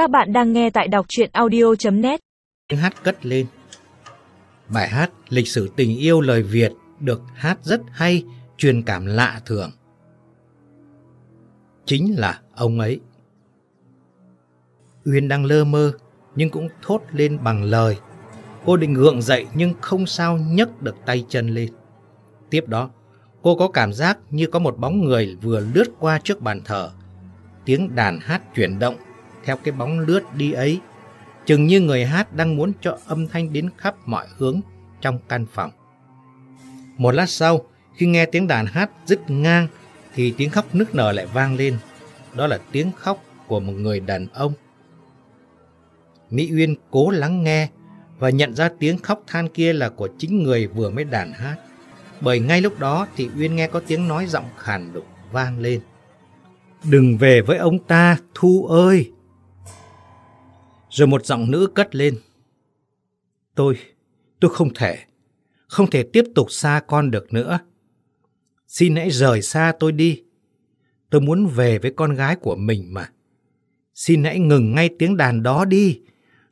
Các bạn đang nghe tại đọc chuyện audio.net tiếng hát cất lên. Bài hát Lịch sử tình yêu lời Việt được hát rất hay, truyền cảm lạ thường. Chính là ông ấy. Uyên đang lơ mơ nhưng cũng thốt lên bằng lời. Cô định gượng dậy nhưng không sao nhấc được tay chân lên. Tiếp đó, cô có cảm giác như có một bóng người vừa lướt qua trước bàn thờ. Tiếng đàn hát chuyển động theo cái bóng lướt đi ấy chừng như người hát đang muốn cho âm thanh đến khắp mọi hướng trong căn phòng. Một lát sau, khi nghe tiếng đàn hát dứt ngang, thì tiếng khóc nức nở lại vang lên. Đó là tiếng khóc của một người đàn ông. Mỹ Uyên cố lắng nghe và nhận ra tiếng khóc than kia là của chính người vừa mới đàn hát. Bởi ngay lúc đó thì Uyên nghe có tiếng nói giọng khàn đục vang lên. Đừng về với ông ta, Thu ơi! Rồi một giọng nữ cất lên. Tôi, tôi không thể, không thể tiếp tục xa con được nữa. Xin hãy rời xa tôi đi. Tôi muốn về với con gái của mình mà. Xin hãy ngừng ngay tiếng đàn đó đi.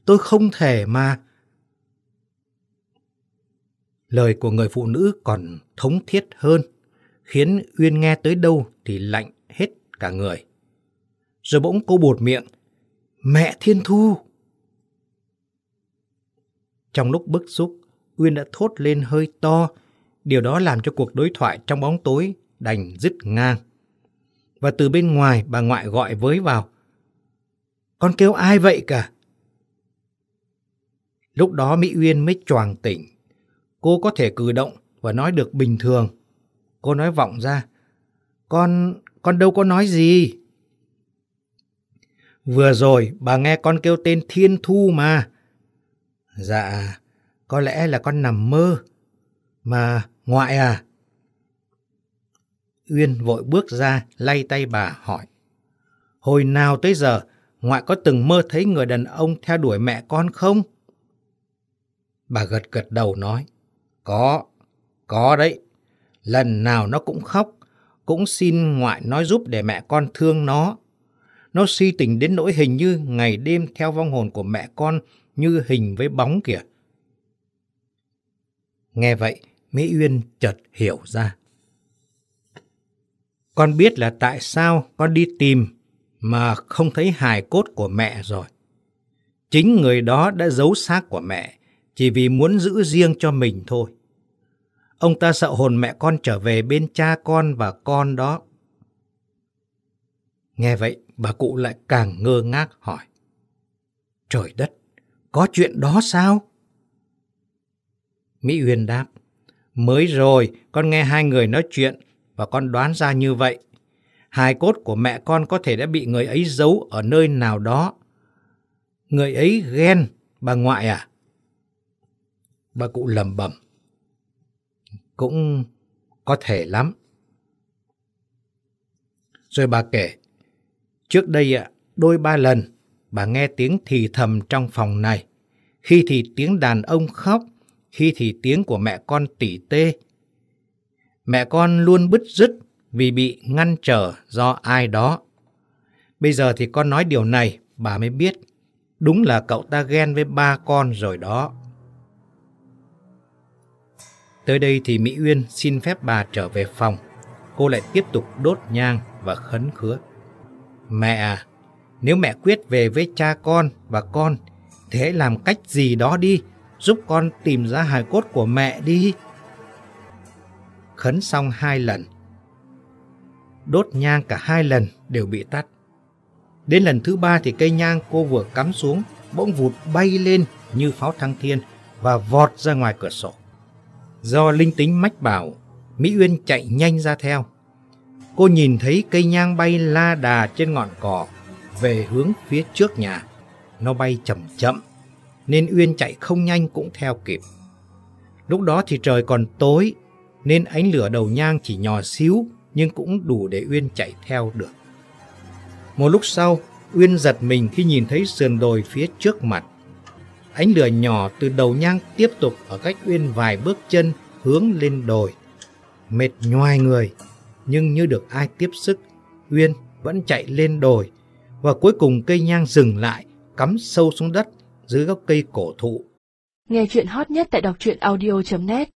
Tôi không thể mà. Lời của người phụ nữ còn thống thiết hơn, khiến Uyên nghe tới đâu thì lạnh hết cả người. Rồi bỗng cô bột miệng. Mẹ Thiên Thu! Trong lúc bức xúc, Uyên đã thốt lên hơi to, điều đó làm cho cuộc đối thoại trong bóng tối đành dứt ngang. Và từ bên ngoài bà ngoại gọi với vào. Con kêu ai vậy cả? Lúc đó Mỹ Uyên mới choàng tỉnh. Cô có thể cử động và nói được bình thường. Cô nói vọng ra. Con, con đâu có nói gì. Vừa rồi bà nghe con kêu tên Thiên Thu mà. Dạ, có lẽ là con nằm mơ. Mà ngoại à? Uyên vội bước ra, lay tay bà hỏi. Hồi nào tới giờ, ngoại có từng mơ thấy người đàn ông theo đuổi mẹ con không? Bà gật gật đầu nói. Có, có đấy. Lần nào nó cũng khóc, cũng xin ngoại nói giúp để mẹ con thương nó. Nó suy tình đến nỗi hình như ngày đêm theo vong hồn của mẹ con như hình với bóng kìa. Nghe vậy, Mỹ Uyên chợt hiểu ra. Con biết là tại sao con đi tìm mà không thấy hài cốt của mẹ rồi. Chính người đó đã giấu xác của mẹ chỉ vì muốn giữ riêng cho mình thôi. Ông ta sợ hồn mẹ con trở về bên cha con và con đó. Nghe vậy, bà cụ lại càng ngơ ngác hỏi. Trời đất, có chuyện đó sao? Mỹ Uyên đáp. Mới rồi, con nghe hai người nói chuyện và con đoán ra như vậy. Hài cốt của mẹ con có thể đã bị người ấy giấu ở nơi nào đó. Người ấy ghen, bà ngoại à? Bà cụ lầm bẩm. Cũng có thể lắm. Rồi bà kể, trước đây ạ, đôi ba lần bà nghe tiếng thì thầm trong phòng này. Khi thì tiếng đàn ông khóc, khi thì tiếng của mẹ con tỉ tê. Mẹ con luôn bứt rứt vì bị ngăn trở do ai đó. Bây giờ thì con nói điều này, bà mới biết. Đúng là cậu ta ghen với ba con rồi đó. Tới đây thì Mỹ Uyên xin phép bà trở về phòng. Cô lại tiếp tục đốt nhang và khấn khứa. Mẹ à, nếu mẹ quyết về với cha con và con, thì hãy làm cách gì đó đi, giúp con tìm ra hài cốt của mẹ đi. Khấn xong hai lần. Đốt nhang cả hai lần đều bị tắt. Đến lần thứ ba thì cây nhang cô vừa cắm xuống, bỗng vụt bay lên như pháo thăng thiên và vọt ra ngoài cửa sổ. Do linh tính mách bảo, Mỹ Uyên chạy nhanh ra theo. Cô nhìn thấy cây nhang bay la đà trên ngọn cỏ về hướng phía trước nhà. Nó bay chậm chậm, nên Uyên chạy không nhanh cũng theo kịp. Lúc đó thì trời còn tối, nên ánh lửa đầu nhang chỉ nhỏ xíu nhưng cũng đủ để Uyên chạy theo được. Một lúc sau, Uyên giật mình khi nhìn thấy sườn đồi phía trước mặt. Ánh lửa nhỏ từ đầu nhang tiếp tục ở cách Uyên vài bước chân hướng lên đồi. Mệt nhoài người, nhưng như được ai tiếp sức, Uyên vẫn chạy lên đồi và cuối cùng cây nhang dừng lại, cắm sâu xuống đất dưới gốc cây cổ thụ. Nghe chuyện hot nhất tại đọc truyện audio.net